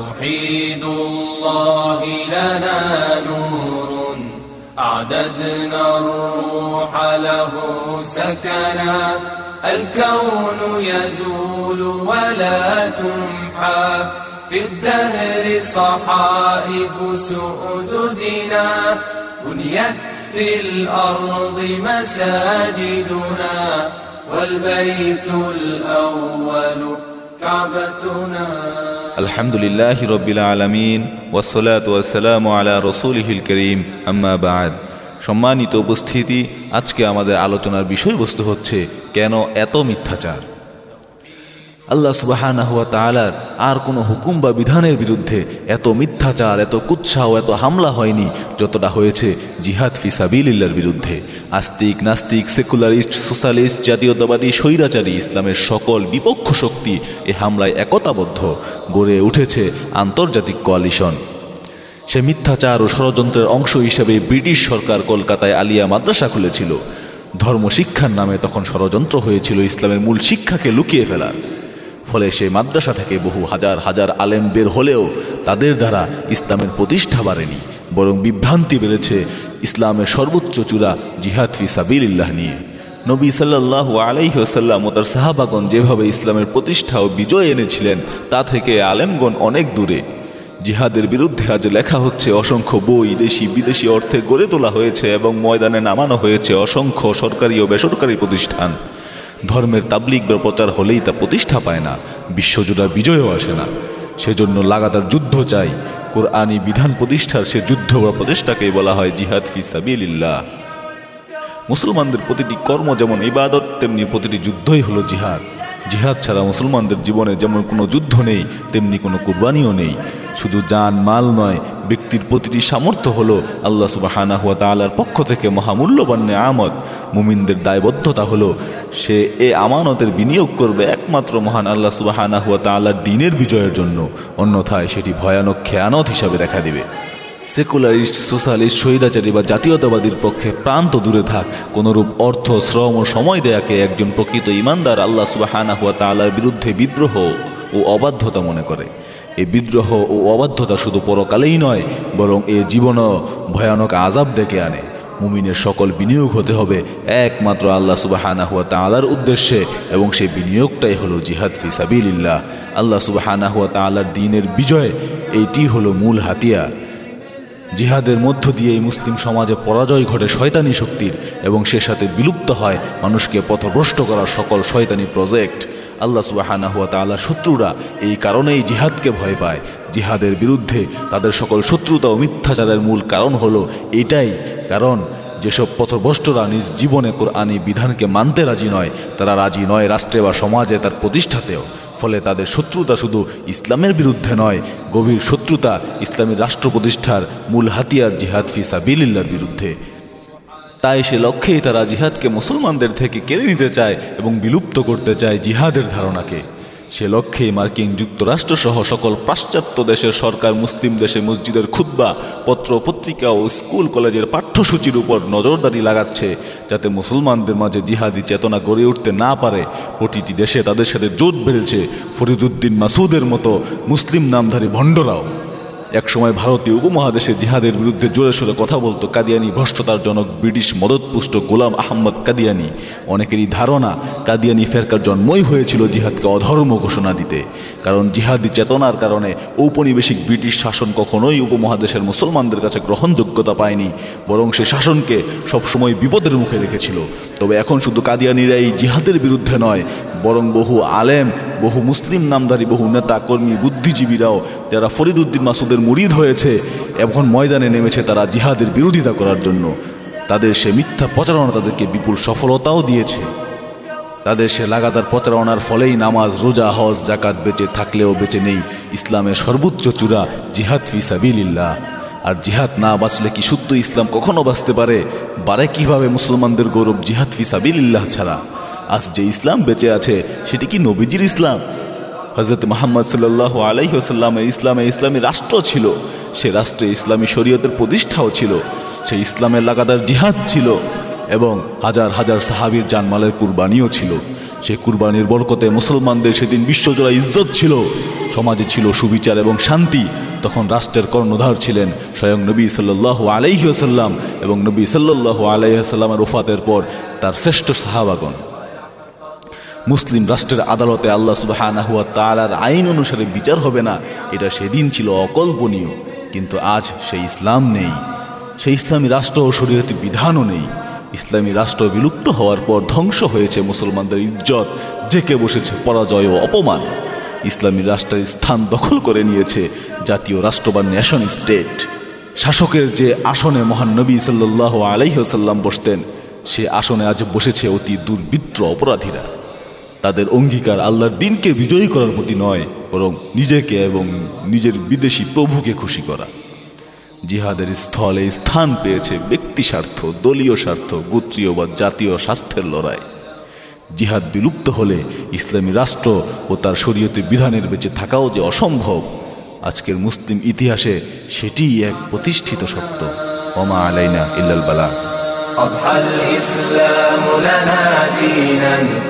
توحيد الله لنا نور. أعددنا الروح له سكنا. الكون يزول ولا تمحى. في الدهر صحائف سؤددنا. بنيت في الأرض مساجدنا. والبيت الأول كعبتنا. আলহামদুলিল্লাহ রবিল আলমিন ওয়াসলাতাম আলা রসুলহিল করিম, আম্মা বাদ। সম্মানিত উপস্থিতি, আজকে আমাদের আলোচনার বিষয়বস্তু হচ্ছে, কেন এত মিথ্যাচার? আল্লাহ তালার আর কোনো হুকুম বা বিধানের বিরুদ্ধে এত মিথ্যাচার, এত কুৎসাহ এত হামলা হয়নি যতটা হয়েছে জিহাদ ফিসাবিল্লার বিরুদ্ধে। আস্তিক, নাস্তিক, সেকুলারিস্ট, সোশ্যালিস্ট, জাতীয়তাবাদী, স্বৈরাচারী ইসলামের সকল বিপক্ষ শক্তি এ হামলায় একতাবদ্ধ, গড়ে উঠেছে আন্তর্জাতিক কোয়ালিশন। সে মিথ্যাচার ও ষড়যন্ত্রের অংশ হিসেবে ব্রিটিশ সরকার কলকাতায় আলিয়া মাদ্রাসা খুলেছিল। ধর্ম শিক্ষার নামে তখন ষড়যন্ত্র হয়েছিল ইসলামের মূল শিক্ষাকে লুকিয়ে ফেলার। ফলে সেই মাদ্রাসা থেকে বহু হাজার হাজার আলেম বের হলেও তাদের দ্বারা ইসলামের প্রতিষ্ঠা বাড়েনি, বরং বিভ্রান্তি বেড়েছে ইসলামের সর্বোচ্চ চূড়া জিহাদ ফি সাবিল্লাহ নিয়ে। নবী সাল্লাহ আলাইসাল্লাম ও তার সাহাবাগন যেভাবে ইসলামের প্রতিষ্ঠা ও বিজয় এনেছিলেন, তা থেকে আলেমগণ অনেক দূরে। জিহাদের বিরুদ্ধে আজ লেখা হচ্ছে, অসংখ্য বই দেশি বিদেশি অর্থে গড়ে তোলা হয়েছে এবং ময়দানে নামানো হয়েছে অসংখ্য সরকারি ও বেসরকারি প্রতিষ্ঠান। ধর্মের তাবলিক বা প্রচার হলেই তা প্রতিষ্ঠা পায় না বিশ্বজোড়া বিজয়ও আসে না। সেজন্য লাগাতার যুদ্ধ চাই। কোরআনী বিধান প্রতিষ্ঠার সে যুদ্ধ বা প্রচেষ্টাকেই বলা হয় জিহাদ ফি সাবিল্লাহ মুসলমানদের প্রতিটি কর্ম যেমন ইবাদত, তেমনি প্রতিটি যুদ্ধই হলো জিহাদ। জিহাদ ছাড়া মুসলমানদের জীবনে যেমন কোনো যুদ্ধ নেই, তেমনি কোনো কুরবানিও নেই। শুধু যান মাল নয় ব্যক্তির প্রতিটি সামর্থ্য হলো আল্লাহ সুবাহানা হুয়া তালার পক্ষ থেকে মহামূল্যবান আমদ মুমিনদের দায়বদ্ধতা হলো, সে এ আমানতের বিনিয়োগ করবে একমাত্র মহান আল্লাহ সুবাহানা হুয়া তালার দিনের বিজয়ের জন্য, অন্যথায় সেটি ভয়ানক খেয়ানত হিসাবে দেখা দিবে। সেকুলারিস্ট, সোশ্যালিস্ট, স্বৈরাচারী বা জাতীয়তাবাদীর পক্ষে প্রান্ত দূরে থাক, কোনরূপ অর্থ, শ্রম ও সময় দেয়াকে একজন প্রকৃত ইমানদার আল্লাহ সুবাহানা হুয়া তালার বিরুদ্ধে বিদ্রোহ ও অবাধ্যতা মনে করে। এই বিদ্রোহ ও অবাধ্যতা শুধু পরকালেই নয়, বরং এ জীবনও ভয়ানক আজাব ডেকে আনে। মুমিনের সকল বিনিয়োগ হতে হবে একমাত্র আল্লাহ সুবাহানা হুয়া তালার উদ্দেশ্যে, এবং সেই বিনিয়োগটাই হলো জিহাদ ফিসাবিল্লাহ আল্লাহ সুবাহানা হুয়া তালার দিনের বিজয়, এইটি হলো মূল হাতিয়া। জিহাদের মধ্য দিয়ে এই মুসলিম সমাজে পরাজয় ঘটে শয়তানি শক্তির, এবং সে সাথে বিলুপ্ত হয় মানুষকে পথভ্রষ্ট করার সকল শয়তানি প্রজেক্ট। আল্লাহ সুবাহানা হুয়া তাল্লাহ শত্রুরা এই কারণেই জিহাদকে ভয় পায়। জিহাদের বিরুদ্ধে তাদের সকল শত্রুতা ও মিথ্যাচারের মূল কারণ হলো এটাই। কারণ যেসব পথভ্রষ্টরা নিজ জীবনে কোরআনী বিধানকে মানতে রাজি নয়, তারা রাজি নয় রাষ্ট্রে বা সমাজে তার প্রতিষ্ঠাতেও। ফলে তাদের শত্রুতা শুধু ইসলামের বিরুদ্ধে নয়, গভীর শত্রুতা ইসলামী রাষ্ট্র প্রতিষ্ঠার মূল হাতিয়ার জিহাদ ফিসা বিলিল্লার বিরুদ্ধে। তাই সে লক্ষ্যেই তারা জিহাদকে মুসলমানদের থেকে কেড়ে নিতে চায় এবং বিলুপ্ত করতে চায় জিহাদের ধারণাকে। সে লক্ষ্যে মার্কিন যুক্তরাষ্ট্র সহ সকল পাশ্চাত্য দেশের সরকার মুসলিম দেশে মসজিদের খুদ্া পত্র, পত্রিকা ও স্কুল কলেজের পাঠ্যসূচির উপর নজরদারি লাগাচ্ছে যাতে মুসলমানদের মাঝে জিহাদি চেতনা গড়ে উঠতে না পারে। প্রতিটি দেশে তাদের সাথে জোট বেড়েছে ফরিদুদ্দিন মাসুদের মতো মুসলিম নামধারী ভণ্ডরাও। একসময় ভারতীয় উপমহাদেশে জিহাদের বিরুদ্ধে জোরে সোরে কথা বলতো কাদিয়ানি ভ্রষ্টতার জনক ব্রিটিশ মদতপুষ্ট গোলাম আহম্মদ কাদিয়ানি। অনেকেরই ধারণা, কাদিয়ানি ফেরকার জন্মই হয়েছিল জিহাদকে অধর্ম ঘোষণা দিতে। কারণ জিহাদি চেতনার কারণে ঔপনিবেশিক ব্রিটিশ শাসন কখনোই উপমহাদেশের মুসলমানদের কাছে গ্রহণযোগ্যতা পায়নি, বরং সে শাসনকে সবসময় বিপদের মুখে রেখেছিল। তবে এখন শুধু কাদিয়ানিরা এই জিহাদের বিরুদ্ধে নয় বরং বহু আলেম, বহু মুসলিম নামধারী, বহু নেতা, কর্মী, বুদ্ধিজীবীরাও যারা ফরিদুদ্দিন মাসুদের মুরিদ হয়েছে এখন ময়দানে নেমেছে তারা জিহাদের বিরোধিতা করার জন্য। তাদের সে মিথ্যা প্রচারণা তাদেরকে বিপুল সফলতাও দিয়েছে। তাদের সে লাগাতার প্রচারণার ফলেই নামাজ, রোজা, হজ জাকাত বেঁচে থাকলেও বেঁচে নেই ইসলামের সর্বোচ্চ চূড়া জিহাদ ফি সাবিলিল্লাহ। আর জিহাদ না বাঁচলে কি শুদ্ধ ইসলাম কখনো বাঁচতে পারে? বারে কীভাবে মুসলমানদের গৌরব জিহাদ ফি সাবিলিল্লাহ ছাড়া? আজ যে ইসলাম বেঁচে আছে, সেটি কি নবীজির ইসলাম? হজরত মোহাম্মদ সাল্লাহ আলাইসাল্লামের ইসলামে ইসলামী রাষ্ট্র ছিল, সে রাষ্ট্রে ইসলামী শরীয়তের প্রতিষ্ঠাও ছিল, সে ইসলামের লাগাতার জিহাদ ছিল এবং হাজার হাজার সাহাবির জানমালের কুরবানিও ছিল। সে কুরবানির বরকতে মুসলমানদের সেদিন বিশ্বজোড়া ইজ্জত ছিল, সমাজে ছিল সুবিচার এবং শান্তি। তখন রাষ্ট্রের কর্ণধার ছিলেন স্বয়ং নবী সাল্লাহ আলাইসাল্লাম এবং নবী সাল্লাহ আলাইসাল্লামের ওফাতের পর তার শ্রেষ্ঠ সাহাবাগণ। মুসলিম রাষ্ট্রের আদালতে আল্লাহ সুবাহ তালার আইন অনুসারে বিচার হবে না, এটা সেদিন ছিল অকল্পনীয়। কিন্তু আজ সেই ইসলাম নেই। সেই ইসলামী রাষ্ট্র ও শরীয়তি বিধানও নেই। ইসলামী রাষ্ট্র বিলুপ্ত হওয়ার পর ধ্বংস হয়েছে মুসলমানদের ইজ্জত জেকে বসেছে পরাজয় ও অপমান। ইসলামী রাষ্ট্রের স্থান দখল করে নিয়েছে জাতীয় রাষ্ট্র বা ন্যাশন স্টেট। শাসকের যে আসনে মহান নবী সাল্লাহ আলাইহসাল্লাম বসতেন, সে আসনে আজ বসেছে অতি দুর্বৃত্ত অপরাধীরা। তাদের অঙ্গীকার আল্লাহর দিনকে বিজয়ী করার প্রতি নয়, বরং নিজেকে এবং নিজের বিদেশি প্রভুকে খুশি করা। জিহাদের স্থলে স্থান পেয়েছে ব্যক্তি স্বার্থ, দলীয় স্বার্থ, গোত্রীয় বা জাতীয় স্বার্থের লড়াই। জিহাদ বিলুপ্ত হলে ইসলামী রাষ্ট্র ও তার শরীয়তে বিধানের বেঁচে থাকাও যে অসম্ভব, আজকের মুসলিম ইতিহাসে সেটিই এক প্রতিষ্ঠিত সত্য। অমা আলাইনা ইল্লাল বালা।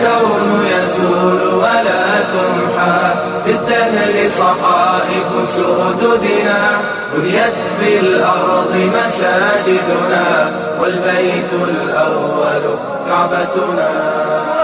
الكون يزول ولا تمحى. في الدهر صحائف سرددنا بنيت في الأرض مساجدنا. والبيت الأول كعبتنا.